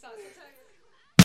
why?